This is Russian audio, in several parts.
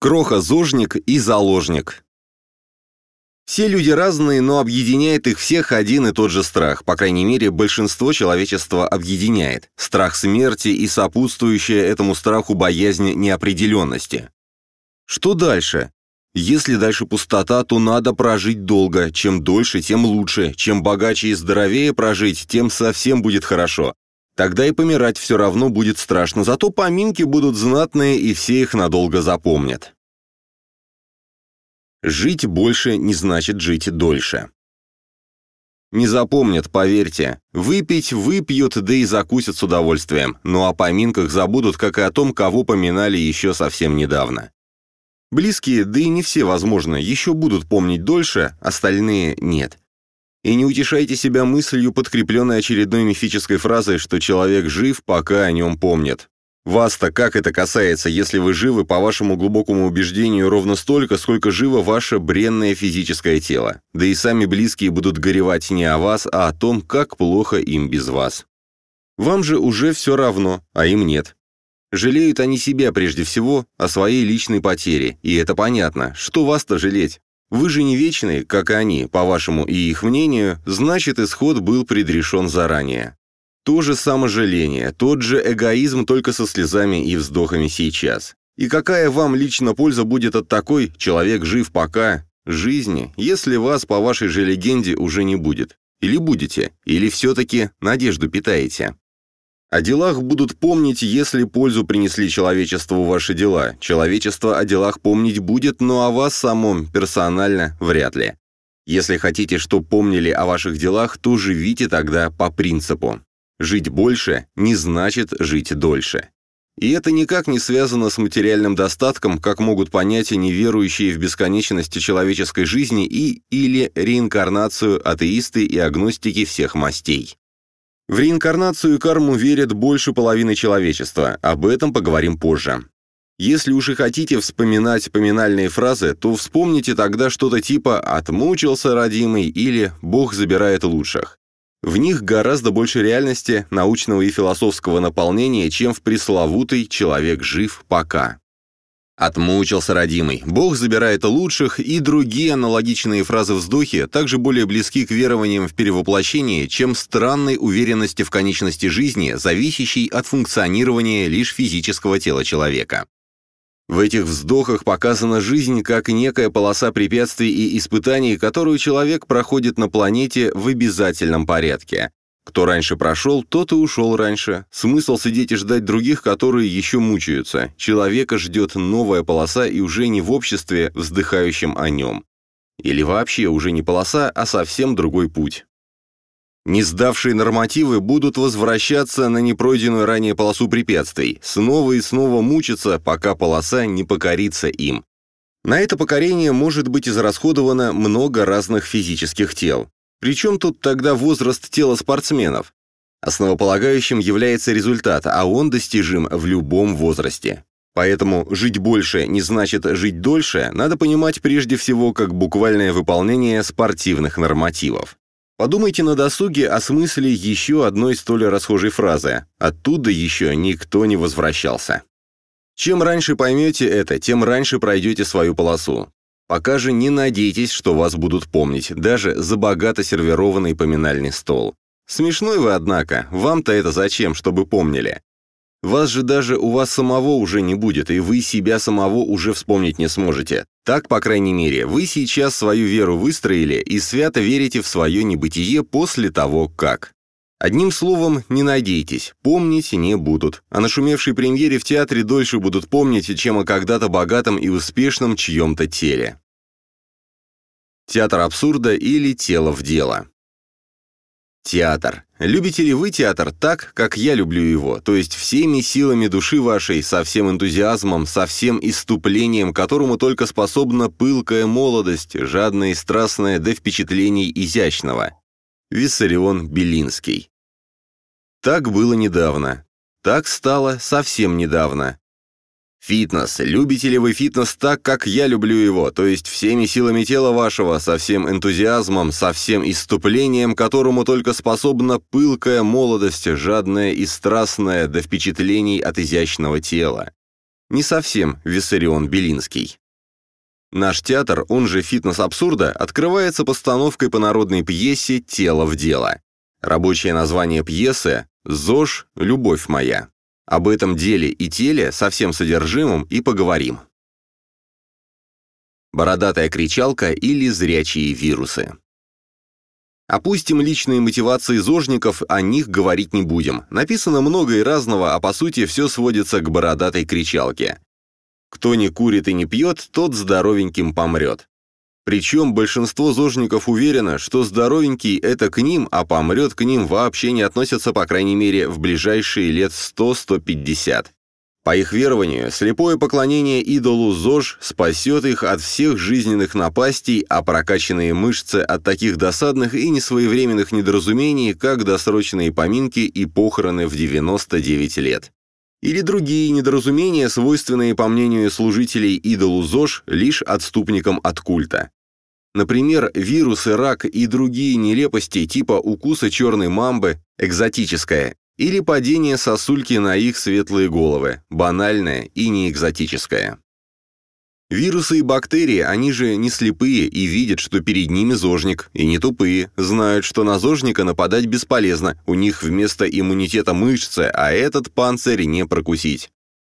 Кроха-зожник и заложник. Все люди разные, но объединяет их всех один и тот же страх, по крайней мере, большинство человечества объединяет. Страх смерти и сопутствующая этому страху боязнь неопределенности. Что дальше? Если дальше пустота, то надо прожить долго. Чем дольше, тем лучше. Чем богаче и здоровее прожить, тем совсем будет хорошо. Тогда и помирать все равно будет страшно, зато поминки будут знатные, и все их надолго запомнят. Жить больше не значит жить дольше. Не запомнят, поверьте. Выпить выпьют, да и закусят с удовольствием, но о поминках забудут, как и о том, кого поминали еще совсем недавно. Близкие, да и не все, возможно, еще будут помнить дольше, остальные нет. И не утешайте себя мыслью, подкрепленной очередной мифической фразой, что человек жив, пока о нем помнят. Вас-то как это касается, если вы живы, по вашему глубокому убеждению, ровно столько, сколько живо ваше бренное физическое тело. Да и сами близкие будут горевать не о вас, а о том, как плохо им без вас. Вам же уже все равно, а им нет. Жалеют они себя прежде всего, о своей личной потере, и это понятно, что вас-то жалеть. Вы же не вечны, как они, по вашему и их мнению, значит, исход был предрешен заранее. То же саможаление, тот же эгоизм, только со слезами и вздохами сейчас. И какая вам лично польза будет от такой «человек жив пока» жизни, если вас, по вашей же легенде, уже не будет? Или будете? Или все-таки надежду питаете? О делах будут помнить, если пользу принесли человечеству ваши дела. Человечество о делах помнить будет, но о вас самом персонально вряд ли. Если хотите, чтобы помнили о ваших делах, то живите тогда по принципу. Жить больше не значит жить дольше. И это никак не связано с материальным достатком, как могут понять неверующие в бесконечности человеческой жизни и или реинкарнацию атеисты и агностики всех мастей. В реинкарнацию и карму верят больше половины человечества, об этом поговорим позже. Если уж и хотите вспоминать поминальные фразы, то вспомните тогда что-то типа «отмучился родимый» или «Бог забирает лучших». В них гораздо больше реальности, научного и философского наполнения, чем в пресловутый «человек жив пока». Отмучился родимый, Бог забирает лучших, и другие аналогичные фразы-вздохи также более близки к верованиям в перевоплощение, чем странной уверенности в конечности жизни, зависящей от функционирования лишь физического тела человека. В этих вздохах показана жизнь как некая полоса препятствий и испытаний, которую человек проходит на планете в обязательном порядке. Кто раньше прошел, тот и ушел раньше. Смысл сидеть и ждать других, которые еще мучаются. Человека ждет новая полоса и уже не в обществе, вздыхающем о нем. Или вообще уже не полоса, а совсем другой путь. Не сдавшие нормативы будут возвращаться на непройденную ранее полосу препятствий, снова и снова мучиться, пока полоса не покорится им. На это покорение может быть израсходовано много разных физических тел. Причем тут тогда возраст тела спортсменов? Основополагающим является результат, а он достижим в любом возрасте. Поэтому жить больше не значит жить дольше, надо понимать прежде всего как буквальное выполнение спортивных нормативов. Подумайте на досуге о смысле еще одной столь расхожей фразы «оттуда еще никто не возвращался». Чем раньше поймете это, тем раньше пройдете свою полосу. Пока же не надейтесь, что вас будут помнить, даже за богато сервированный поминальный стол. Смешной вы, однако, вам-то это зачем, чтобы помнили? Вас же даже у вас самого уже не будет, и вы себя самого уже вспомнить не сможете. Так, по крайней мере, вы сейчас свою веру выстроили и свято верите в свое небытие после того, как. Одним словом, не надейтесь, помнить не будут. А нашумевшей премьере в театре дольше будут помнить, чем о когда-то богатом и успешном чьем-то теле. Театр абсурда или тело в дело. Театр. Любите ли вы театр так, как я люблю его, то есть всеми силами души вашей, со всем энтузиазмом, со всем иступлением, которому только способна пылкая молодость, жадная и страстная до впечатлений изящного? Виссарион Белинский. Так было недавно. Так стало совсем недавно. Фитнес. Любите ли вы фитнес так, как я люблю его, то есть всеми силами тела вашего, со всем энтузиазмом, со всем иступлением, которому только способна пылкая молодость, жадная и страстная до впечатлений от изящного тела? Не совсем Виссарион Белинский. Наш театр, он же «Фитнес абсурда», открывается постановкой по народной пьесе «Тело в дело». Рабочее название пьесы «ЗОЖ. Любовь моя». Об этом деле и теле со всем содержимым и поговорим. Бородатая кричалка или зрячие вирусы. Опустим личные мотивации зожников, о них говорить не будем. Написано много и разного, а по сути все сводится к бородатой кричалке. Кто не курит и не пьет, тот здоровеньким помрет. Причем большинство зожников уверено, что здоровенький – это к ним, а помрет к ним вообще не относятся, по крайней мере, в ближайшие лет 100-150. По их верованию, слепое поклонение идолу ЗОЖ спасет их от всех жизненных напастей, а прокачанные мышцы от таких досадных и несвоевременных недоразумений, как досрочные поминки и похороны в 99 лет. Или другие недоразумения, свойственные, по мнению служителей идолу ЗОЖ, лишь отступникам от культа. Например, вирусы, рак и другие нелепости типа укуса черной мамбы, экзотическое, или падение сосульки на их светлые головы, банальное и неэкзотическое. Вирусы и бактерии, они же не слепые и видят, что перед ними зожник, и не тупые, знают, что на зожника нападать бесполезно, у них вместо иммунитета мышцы, а этот панцирь не прокусить.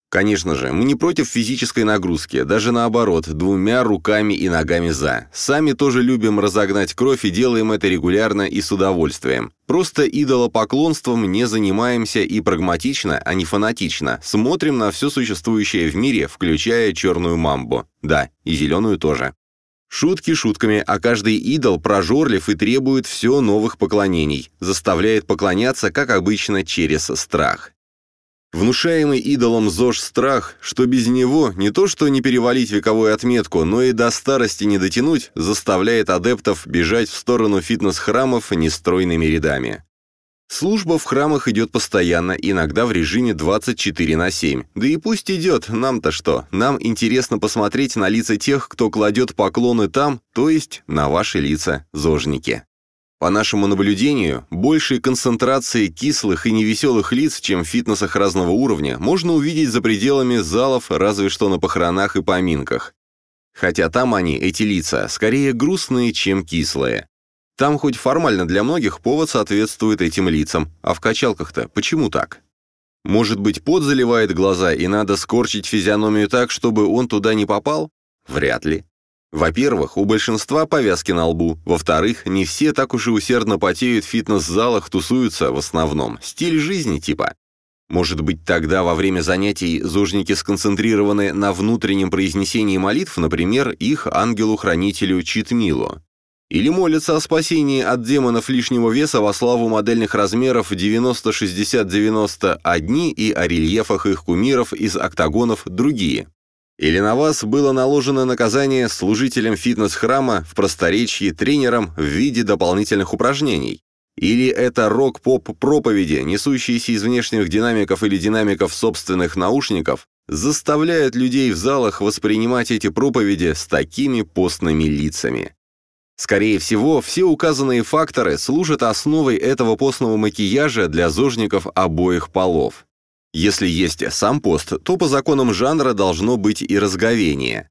Конечно же, мы не против физической нагрузки, даже наоборот, двумя руками и ногами за. Сами тоже любим разогнать кровь и делаем это регулярно и с удовольствием. Просто идолопоклонством не занимаемся и прагматично, а не фанатично. Смотрим на все существующее в мире, включая черную мамбу. Да, и зеленую тоже. Шутки шутками, а каждый идол прожорлив и требует все новых поклонений, заставляет поклоняться, как обычно, через страх. Внушаемый идолом ЗОЖ страх, что без него не то что не перевалить вековую отметку, но и до старости не дотянуть, заставляет адептов бежать в сторону фитнес-храмов нестройными рядами. Служба в храмах идет постоянно, иногда в режиме 24 на 7. Да и пусть идет, нам-то что? Нам интересно посмотреть на лица тех, кто кладет поклоны там, то есть на ваши лица, зожники. По нашему наблюдению, большей концентрации кислых и невеселых лиц, чем в фитнесах разного уровня, можно увидеть за пределами залов, разве что на похоронах и поминках. Хотя там они, эти лица, скорее грустные, чем кислые. Там хоть формально для многих повод соответствует этим лицам, а в качалках-то почему так? Может быть, пот заливает глаза и надо скорчить физиономию так, чтобы он туда не попал? Вряд ли. Во-первых, у большинства повязки на лбу. Во-вторых, не все так уж и усердно потеют в фитнес-залах, тусуются в основном. Стиль жизни типа. Может быть, тогда во время занятий зожники сконцентрированы на внутреннем произнесении молитв, например, их ангелу-хранителю Читмилу. Или молятся о спасении от демонов лишнего веса во славу модельных размеров 90-60-90 одни и о рельефах их кумиров из октагонов другие. Или на вас было наложено наказание служителям фитнес-храма в просторечии тренером в виде дополнительных упражнений? Или это рок-поп-проповеди, несущиеся из внешних динамиков или динамиков собственных наушников, заставляют людей в залах воспринимать эти проповеди с такими постными лицами? Скорее всего, все указанные факторы служат основой этого постного макияжа для зожников обоих полов. Если есть сам пост, то по законам жанра должно быть и разговение.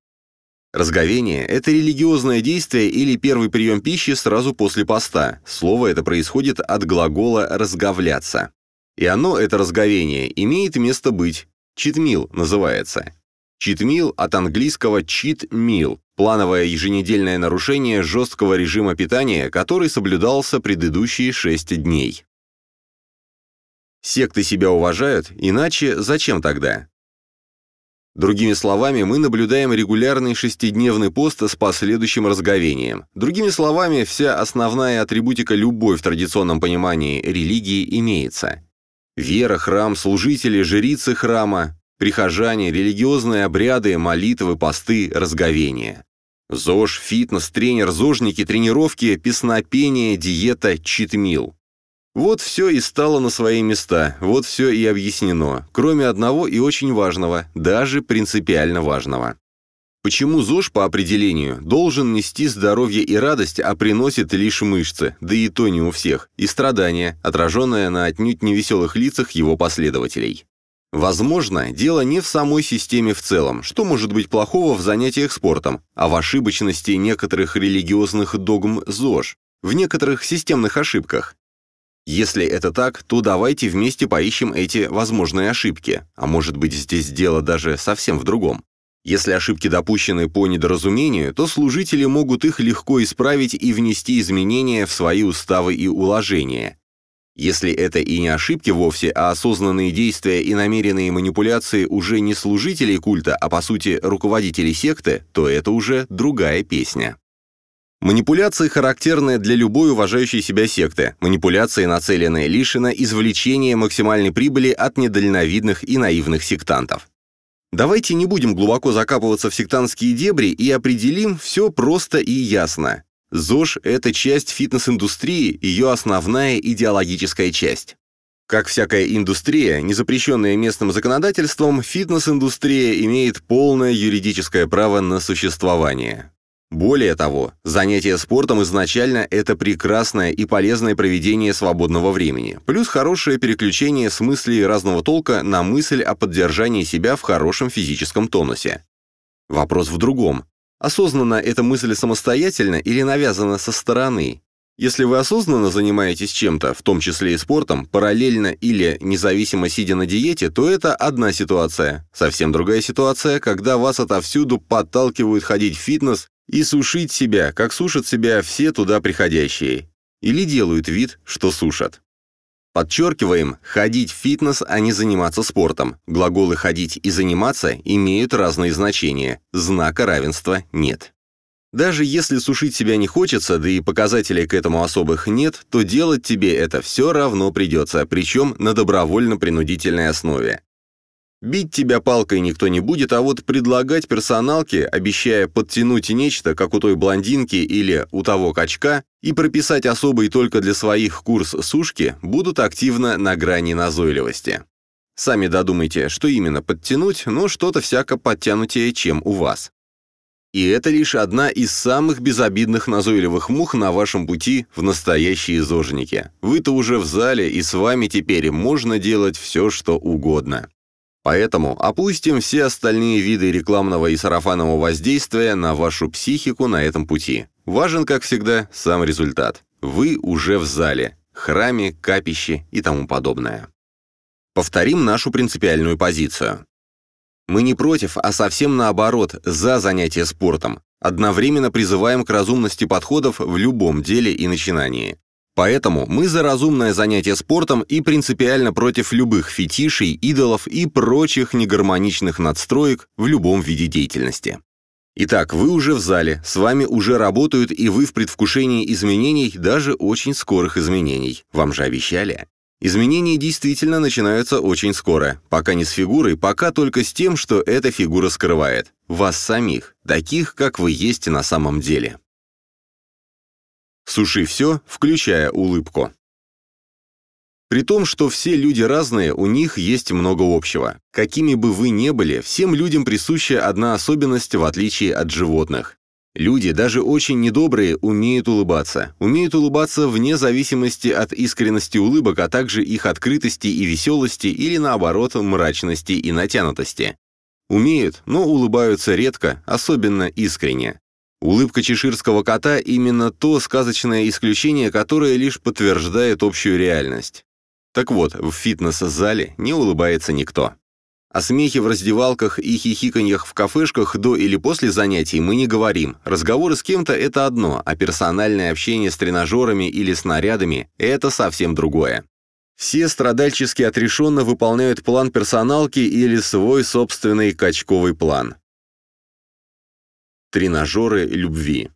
Разговение – это религиозное действие или первый прием пищи сразу после поста. Слово это происходит от глагола «разговляться». И оно, это разговение, имеет место быть. Читмил называется. Читмил от английского cheat meal – плановое еженедельное нарушение жесткого режима питания, который соблюдался предыдущие шесть дней. Секты себя уважают, иначе зачем тогда? Другими словами, мы наблюдаем регулярный шестидневный пост с последующим разговением. Другими словами, вся основная атрибутика любой в традиционном понимании религии имеется. Вера, храм, служители, жрицы храма, прихожане, религиозные обряды, молитвы, посты, разговения. ЗОЖ, фитнес, тренер, зожники, тренировки, песнопение, диета, читмил. Вот все и стало на свои места, вот все и объяснено, кроме одного и очень важного, даже принципиально важного. Почему ЗОЖ по определению должен нести здоровье и радость, а приносит лишь мышцы, да и то не у всех, и страдания, отраженное на отнюдь невеселых лицах его последователей? Возможно, дело не в самой системе в целом, что может быть плохого в занятиях спортом, а в ошибочности некоторых религиозных догм ЗОЖ, в некоторых системных ошибках. Если это так, то давайте вместе поищем эти возможные ошибки, а может быть здесь дело даже совсем в другом. Если ошибки допущены по недоразумению, то служители могут их легко исправить и внести изменения в свои уставы и уложения. Если это и не ошибки вовсе, а осознанные действия и намеренные манипуляции уже не служителей культа, а по сути руководителей секты, то это уже другая песня. Манипуляции характерны для любой уважающей себя секты. Манипуляции нацелены лишь на извлечение максимальной прибыли от недальновидных и наивных сектантов. Давайте не будем глубоко закапываться в сектантские дебри и определим все просто и ясно. ЗОЖ – это часть фитнес-индустрии, ее основная идеологическая часть. Как всякая индустрия, не запрещенная местным законодательством, фитнес-индустрия имеет полное юридическое право на существование. Более того, занятие спортом изначально – это прекрасное и полезное проведение свободного времени, плюс хорошее переключение с мыслей разного толка на мысль о поддержании себя в хорошем физическом тонусе. Вопрос в другом. Осознанно эта мысль самостоятельно или навязана со стороны? Если вы осознанно занимаетесь чем-то, в том числе и спортом, параллельно или независимо сидя на диете, то это одна ситуация. Совсем другая ситуация, когда вас отовсюду подталкивают ходить в фитнес и сушить себя, как сушат себя все туда приходящие. Или делают вид, что сушат. Подчеркиваем, ходить в фитнес, а не заниматься спортом. Глаголы «ходить» и «заниматься» имеют разные значения. Знака равенства нет. Даже если сушить себя не хочется, да и показателей к этому особых нет, то делать тебе это все равно придется, причем на добровольно-принудительной основе. Бить тебя палкой никто не будет, а вот предлагать персоналке, обещая подтянуть нечто, как у той блондинки или у того качка, и прописать особый только для своих курс сушки, будут активно на грани назойливости. Сами додумайте, что именно подтянуть, но что-то всяко подтянутее, чем у вас. И это лишь одна из самых безобидных назойливых мух на вашем пути в настоящие зожники. Вы-то уже в зале, и с вами теперь можно делать все, что угодно. Поэтому опустим все остальные виды рекламного и сарафанного воздействия на вашу психику на этом пути. Важен, как всегда, сам результат. Вы уже в зале, храме, капище и тому подобное. Повторим нашу принципиальную позицию. Мы не против, а совсем наоборот, за занятие спортом. Одновременно призываем к разумности подходов в любом деле и начинании. Поэтому мы за разумное занятие спортом и принципиально против любых фетишей, идолов и прочих негармоничных надстроек в любом виде деятельности. Итак, вы уже в зале, с вами уже работают, и вы в предвкушении изменений, даже очень скорых изменений. Вам же обещали. Изменения действительно начинаются очень скоро, пока не с фигурой, пока только с тем, что эта фигура скрывает. Вас самих, таких, как вы есть на самом деле. Суши все, включая улыбку. При том, что все люди разные, у них есть много общего. Какими бы вы ни были, всем людям присуща одна особенность в отличие от животных. Люди, даже очень недобрые, умеют улыбаться. Умеют улыбаться вне зависимости от искренности улыбок, а также их открытости и веселости или, наоборот, мрачности и натянутости. Умеют, но улыбаются редко, особенно искренне. Улыбка чеширского кота – именно то сказочное исключение, которое лишь подтверждает общую реальность. Так вот, в фитнес-зале не улыбается никто. О смехе в раздевалках и хихиканьях в кафешках до или после занятий мы не говорим. Разговоры с кем-то – это одно, а персональное общение с тренажерами или снарядами – это совсем другое. Все страдальчески отрешенно выполняют план персоналки или свой собственный качковый план. Тренажеры любви.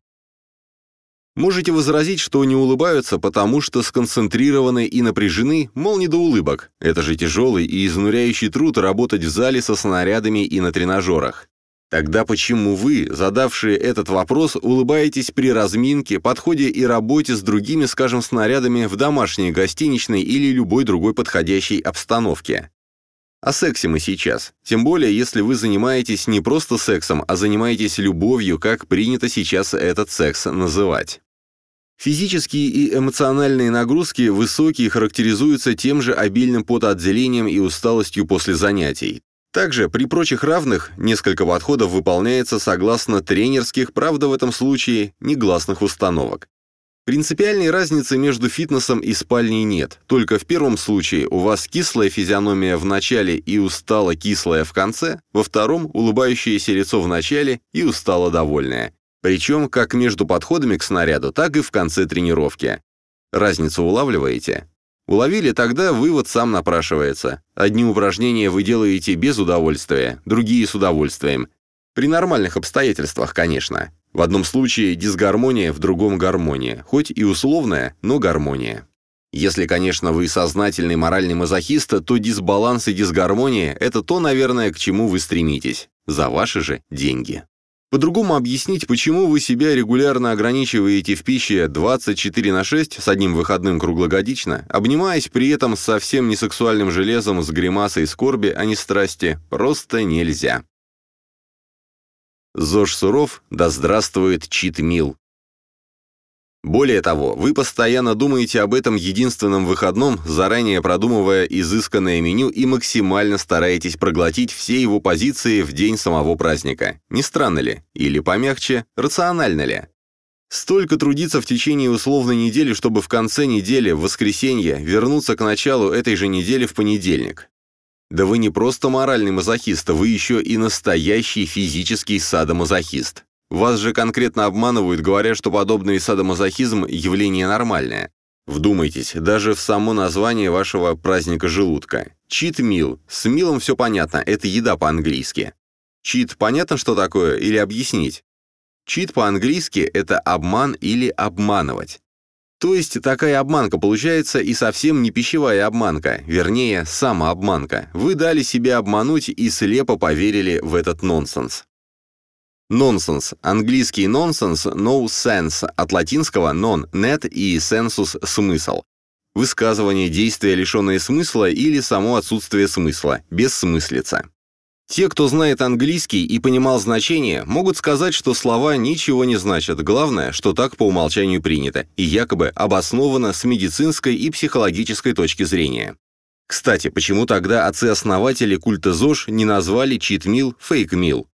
Можете возразить, что не улыбаются, потому что сконцентрированы и напряжены, мол, не до улыбок. Это же тяжелый и изнуряющий труд работать в зале со снарядами и на тренажерах. Тогда почему вы, задавшие этот вопрос, улыбаетесь при разминке, подходе и работе с другими, скажем, снарядами в домашней, гостиничной или любой другой подходящей обстановке? О сексе мы сейчас. Тем более, если вы занимаетесь не просто сексом, а занимаетесь любовью, как принято сейчас этот секс называть. Физические и эмоциональные нагрузки высокие характеризуются тем же обильным потоотделением и усталостью после занятий. Также при прочих равных несколько подходов выполняется согласно тренерских, правда в этом случае, негласных установок. Принципиальной разницы между фитнесом и спальней нет, только в первом случае у вас кислая физиономия в начале и устало кислая в конце, во втором – улыбающееся лицо в начале и устало довольное. Причем как между подходами к снаряду, так и в конце тренировки. Разницу улавливаете? Уловили, тогда вывод сам напрашивается. Одни упражнения вы делаете без удовольствия, другие с удовольствием. При нормальных обстоятельствах, конечно. В одном случае дисгармония, в другом гармония, хоть и условная, но гармония. Если, конечно, вы сознательный моральный мазохист, то дисбаланс и дисгармония – это то, наверное, к чему вы стремитесь. За ваши же деньги. По-другому объяснить, почему вы себя регулярно ограничиваете в пище 24 на 6 с одним выходным круглогодично, обнимаясь при этом совсем не сексуальным железом с гримасой скорби, а не страсти, просто нельзя. ЗОЖ суров, да здравствует чит-мил. Более того, вы постоянно думаете об этом единственном выходном, заранее продумывая изысканное меню и максимально стараетесь проглотить все его позиции в день самого праздника. Не странно ли? Или помягче, рационально ли? Столько трудиться в течение условной недели, чтобы в конце недели, в воскресенье, вернуться к началу этой же недели в понедельник. Да вы не просто моральный мазохист, вы еще и настоящий физический садомазохист. Вас же конкретно обманывают, говоря, что подобный садомазохизм – явление нормальное. Вдумайтесь, даже в само название вашего праздника желудка. Чит-мил. С милом все понятно, это еда по-английски. Чит понятно, что такое, или объяснить? Чит по-английски – это обман или обманывать. То есть такая обманка получается и совсем не пищевая обманка, вернее, самообманка. Вы дали себя обмануть и слепо поверили в этот нонсенс. Нонсенс. Английский нонсенс no sense, от латинского non – net и sensus – смысл. Высказывание, действия, лишенные смысла или само отсутствие смысла, бессмыслица. Те, кто знает английский и понимал значение, могут сказать, что слова ничего не значат, главное, что так по умолчанию принято, и якобы обосновано с медицинской и психологической точки зрения. Кстати, почему тогда отцы-основатели культа ЗОЖ не назвали чит-мил фейк-мил?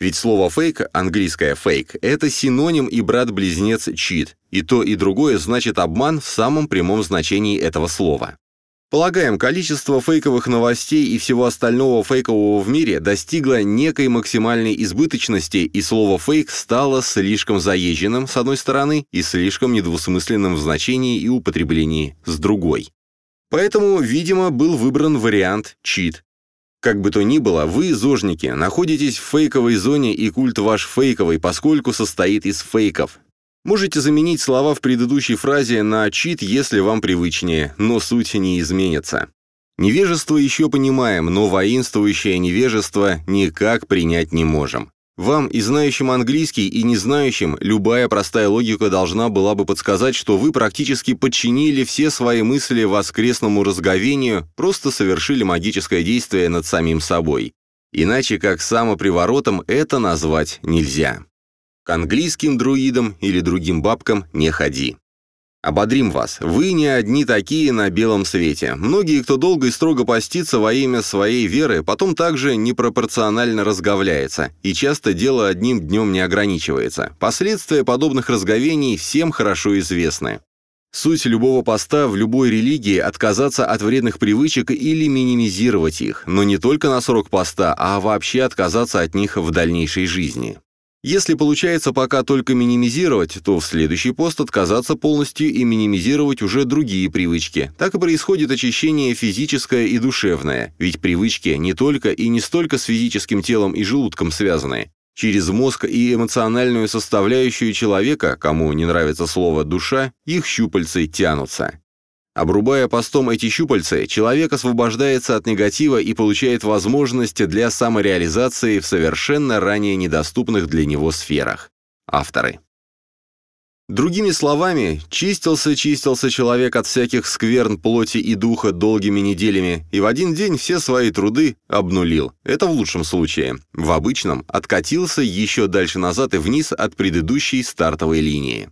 Ведь слово «фейк», английское «фейк», это синоним и брат-близнец «чит», и то и другое значит обман в самом прямом значении этого слова. Полагаем, количество фейковых новостей и всего остального фейкового в мире достигло некой максимальной избыточности, и слово «фейк» стало слишком заезженным, с одной стороны, и слишком недвусмысленным в значении и употреблении, с другой. Поэтому, видимо, был выбран вариант «чит», как бы то ни было, вы, зожники, находитесь в фейковой зоне, и культ ваш фейковый, поскольку состоит из фейков. Можете заменить слова в предыдущей фразе на «чит», если вам привычнее, но суть не изменится. Невежество еще понимаем, но воинствующее невежество никак принять не можем. Вам, и знающим английский, и не знающим, любая простая логика должна была бы подсказать, что вы практически подчинили все свои мысли воскресному разговению, просто совершили магическое действие над самим собой. Иначе как самоприворотом это назвать нельзя. К английским друидам или другим бабкам не ходи. Ободрим вас, вы не одни такие на белом свете. Многие, кто долго и строго постится во имя своей веры, потом также непропорционально разговляется, и часто дело одним днем не ограничивается. Последствия подобных разговений всем хорошо известны. Суть любого поста в любой религии – отказаться от вредных привычек или минимизировать их, но не только на срок поста, а вообще отказаться от них в дальнейшей жизни. Если получается пока только минимизировать, то в следующий пост отказаться полностью и минимизировать уже другие привычки. Так и происходит очищение физическое и душевное, ведь привычки не только и не столько с физическим телом и желудком связаны. Через мозг и эмоциональную составляющую человека, кому не нравится слово «душа», их щупальцы тянутся. Обрубая постом эти щупальцы, человек освобождается от негатива и получает возможность для самореализации в совершенно ранее недоступных для него сферах. Авторы. Другими словами, чистился-чистился человек от всяких скверн плоти и духа долгими неделями, и в один день все свои труды обнулил. Это в лучшем случае. В обычном откатился еще дальше назад и вниз от предыдущей стартовой линии.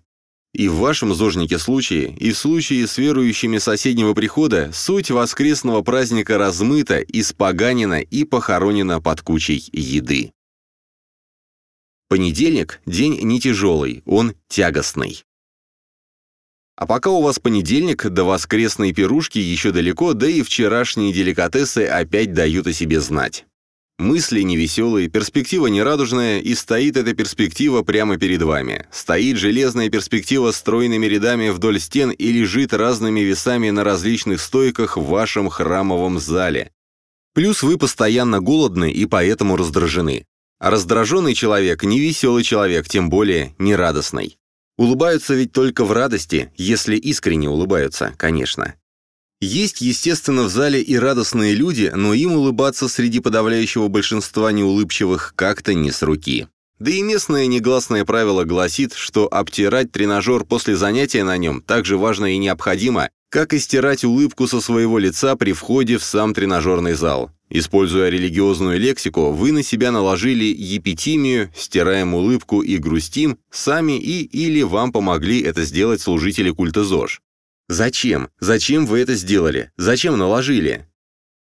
И в вашем зожнике случае, и в случае с верующими соседнего прихода суть воскресного праздника размыта, испоганена и похоронена под кучей еды. Понедельник – день не тяжелый, он тягостный. А пока у вас понедельник, до воскресной пирушки еще далеко, да и вчерашние деликатесы опять дают о себе знать. Мысли невеселые, перспектива нерадужная, и стоит эта перспектива прямо перед вами. Стоит железная перспектива стройными рядами вдоль стен и лежит разными весами на различных стойках в вашем храмовом зале. Плюс вы постоянно голодны и поэтому раздражены. А раздраженный человек – не веселый человек, тем более не радостный. Улыбаются ведь только в радости, если искренне улыбаются, конечно. Есть, естественно, в зале и радостные люди, но им улыбаться среди подавляющего большинства неулыбчивых как-то не с руки. Да и местное негласное правило гласит, что обтирать тренажер после занятия на нем так же важно и необходимо, как и стирать улыбку со своего лица при входе в сам тренажерный зал. Используя религиозную лексику, вы на себя наложили епитимию, стираем улыбку и грустим, сами и или вам помогли это сделать служители культа ЗОЖ. Зачем? Зачем вы это сделали? Зачем наложили?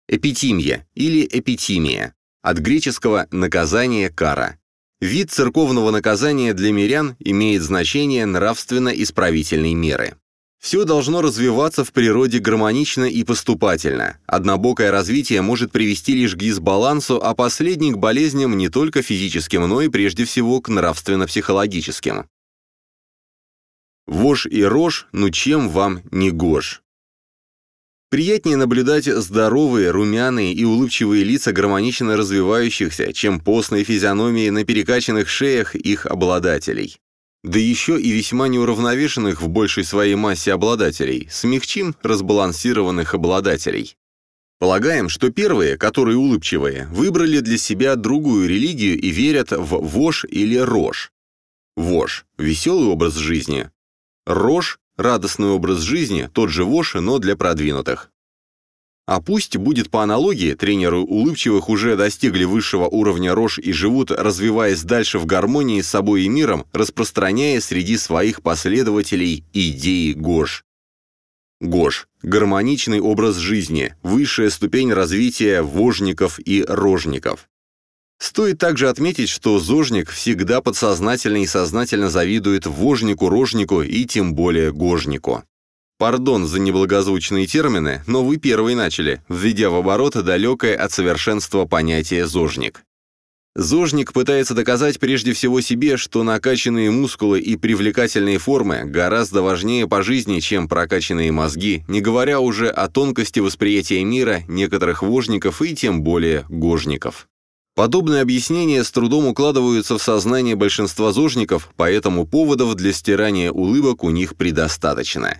Эпитимия или эпитимия. От греческого «наказание, кара». Вид церковного наказания для мирян имеет значение нравственно-исправительной меры. Все должно развиваться в природе гармонично и поступательно. Однобокое развитие может привести лишь к дисбалансу, а последний к болезням не только физическим, но и прежде всего к нравственно-психологическим. Вож и рожь, ну чем вам не гож? Приятнее наблюдать здоровые, румяные и улыбчивые лица гармонично развивающихся, чем постные физиономии на перекачанных шеях их обладателей. Да еще и весьма неуравновешенных в большей своей массе обладателей, смягчим разбалансированных обладателей. Полагаем, что первые, которые улыбчивые, выбрали для себя другую религию и верят в вож или рожь. Вож – веселый образ жизни, Рожь – радостный образ жизни, тот же вож, но для продвинутых. А пусть будет по аналогии, тренеры улыбчивых уже достигли высшего уровня рожь и живут, развиваясь дальше в гармонии с собой и миром, распространяя среди своих последователей идеи ГОЖ. ГОЖ – гармоничный образ жизни, высшая ступень развития вожников и рожников. Стоит также отметить, что зожник всегда подсознательно и сознательно завидует вожнику, рожнику и тем более гожнику. Пардон за неблагозвучные термины, но вы первые начали, введя в оборот далекое от совершенства понятие «зожник». Зожник пытается доказать прежде всего себе, что накачанные мускулы и привлекательные формы гораздо важнее по жизни, чем прокачанные мозги, не говоря уже о тонкости восприятия мира некоторых вожников и тем более гожников. Подобные объяснения с трудом укладываются в сознание большинства зожников, поэтому поводов для стирания улыбок у них предостаточно.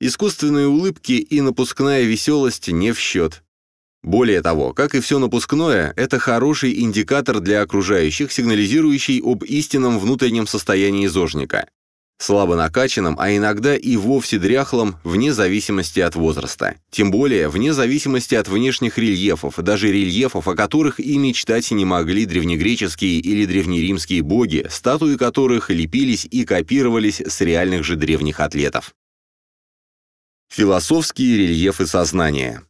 Искусственные улыбки и напускная веселость не в счет. Более того, как и все напускное, это хороший индикатор для окружающих, сигнализирующий об истинном внутреннем состоянии зожника слабо накачанным, а иногда и вовсе дряхлым, вне зависимости от возраста. Тем более, вне зависимости от внешних рельефов, даже рельефов, о которых и мечтать не могли древнегреческие или древнеримские боги, статуи которых лепились и копировались с реальных же древних атлетов. Философские рельефы сознания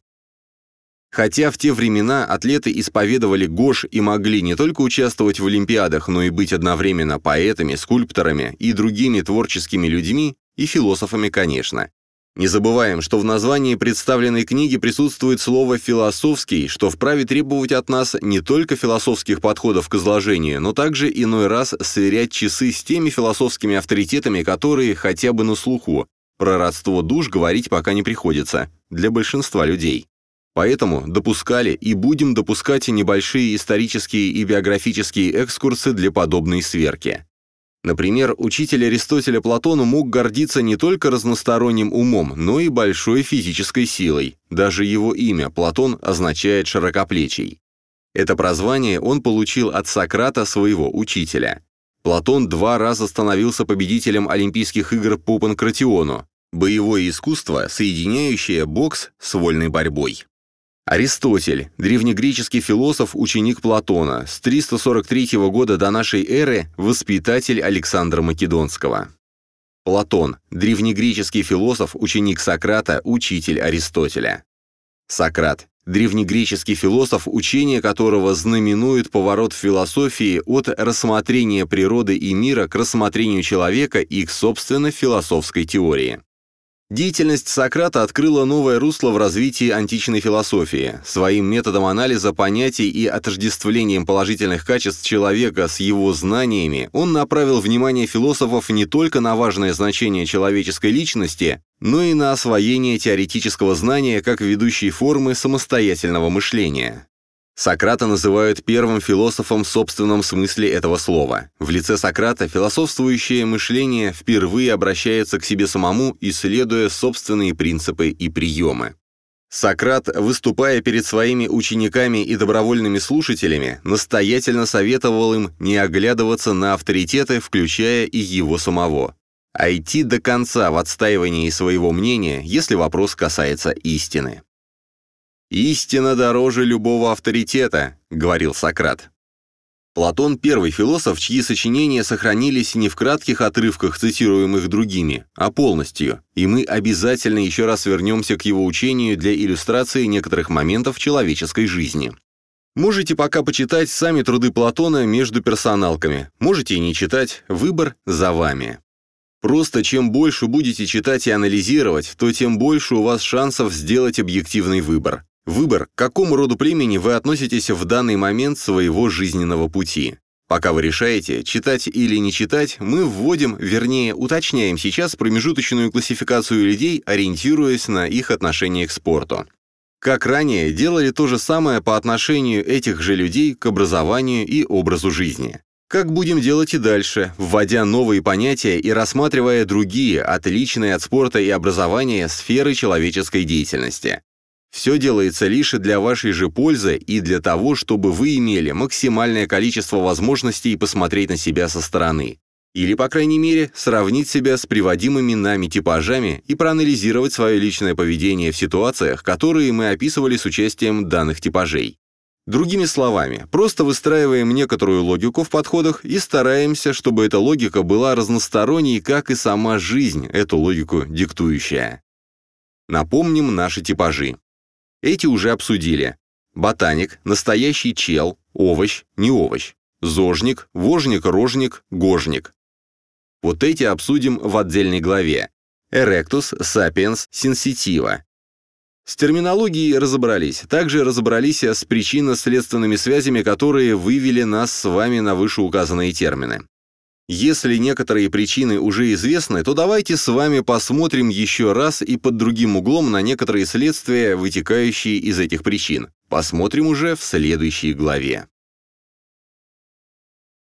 Хотя в те времена атлеты исповедовали ГОШ и могли не только участвовать в Олимпиадах, но и быть одновременно поэтами, скульпторами и другими творческими людьми, и философами, конечно. Не забываем, что в названии представленной книги присутствует слово «философский», что вправе требовать от нас не только философских подходов к изложению, но также иной раз сверять часы с теми философскими авторитетами, которые хотя бы на слуху. Про родство душ говорить пока не приходится, для большинства людей. Поэтому допускали и будем допускать небольшие исторические и биографические экскурсы для подобной сверки. Например, учитель Аристотеля Платону мог гордиться не только разносторонним умом, но и большой физической силой. Даже его имя, Платон, означает «широкоплечий». Это прозвание он получил от Сократа, своего учителя. Платон два раза становился победителем Олимпийских игр по панкратиону, боевое искусство, соединяющее бокс с вольной борьбой. Аристотель, древнегреческий философ, ученик Платона, с 343 года до нашей эры воспитатель Александра Македонского. Платон – древнегреческий философ, ученик Сократа, учитель Аристотеля. Сократ – древнегреческий философ, учение которого знаменует поворот в философии от рассмотрения природы и мира к рассмотрению человека и к собственно философской теории. Деятельность Сократа открыла новое русло в развитии античной философии. Своим методом анализа понятий и отождествлением положительных качеств человека с его знаниями он направил внимание философов не только на важное значение человеческой личности, но и на освоение теоретического знания как ведущей формы самостоятельного мышления. Сократа называют первым философом в собственном смысле этого слова. В лице Сократа философствующее мышление впервые обращается к себе самому, исследуя собственные принципы и приемы. Сократ, выступая перед своими учениками и добровольными слушателями, настоятельно советовал им не оглядываться на авторитеты, включая и его самого, а идти до конца в отстаивании своего мнения, если вопрос касается истины. «Истина дороже любого авторитета», — говорил Сократ. Платон – первый философ, чьи сочинения сохранились не в кратких отрывках, цитируемых другими, а полностью, и мы обязательно еще раз вернемся к его учению для иллюстрации некоторых моментов человеческой жизни. Можете пока почитать сами труды Платона между персоналками, можете и не читать, выбор за вами. Просто чем больше будете читать и анализировать, то тем больше у вас шансов сделать объективный выбор. Выбор, к какому роду племени вы относитесь в данный момент своего жизненного пути. Пока вы решаете, читать или не читать, мы вводим, вернее, уточняем сейчас промежуточную классификацию людей, ориентируясь на их отношение к спорту. Как ранее, делали то же самое по отношению этих же людей к образованию и образу жизни. Как будем делать и дальше, вводя новые понятия и рассматривая другие, отличные от спорта и образования, сферы человеческой деятельности. Все делается лишь для вашей же пользы и для того, чтобы вы имели максимальное количество возможностей посмотреть на себя со стороны. Или, по крайней мере, сравнить себя с приводимыми нами типажами и проанализировать свое личное поведение в ситуациях, которые мы описывали с участием данных типажей. Другими словами, просто выстраиваем некоторую логику в подходах и стараемся, чтобы эта логика была разносторонней, как и сама жизнь, эту логику диктующая. Напомним наши типажи. Эти уже обсудили. Ботаник, настоящий чел, овощ, не овощ. Зожник, вожник, рожник, гожник. Вот эти обсудим в отдельной главе. Erectus, sapiens, sensitiva. С терминологией разобрались. Также разобрались с причинно-следственными связями, которые вывели нас с вами на вышеуказанные термины. Если некоторые причины уже известны, то давайте с вами посмотрим еще раз и под другим углом на некоторые следствия, вытекающие из этих причин. Посмотрим уже в следующей главе.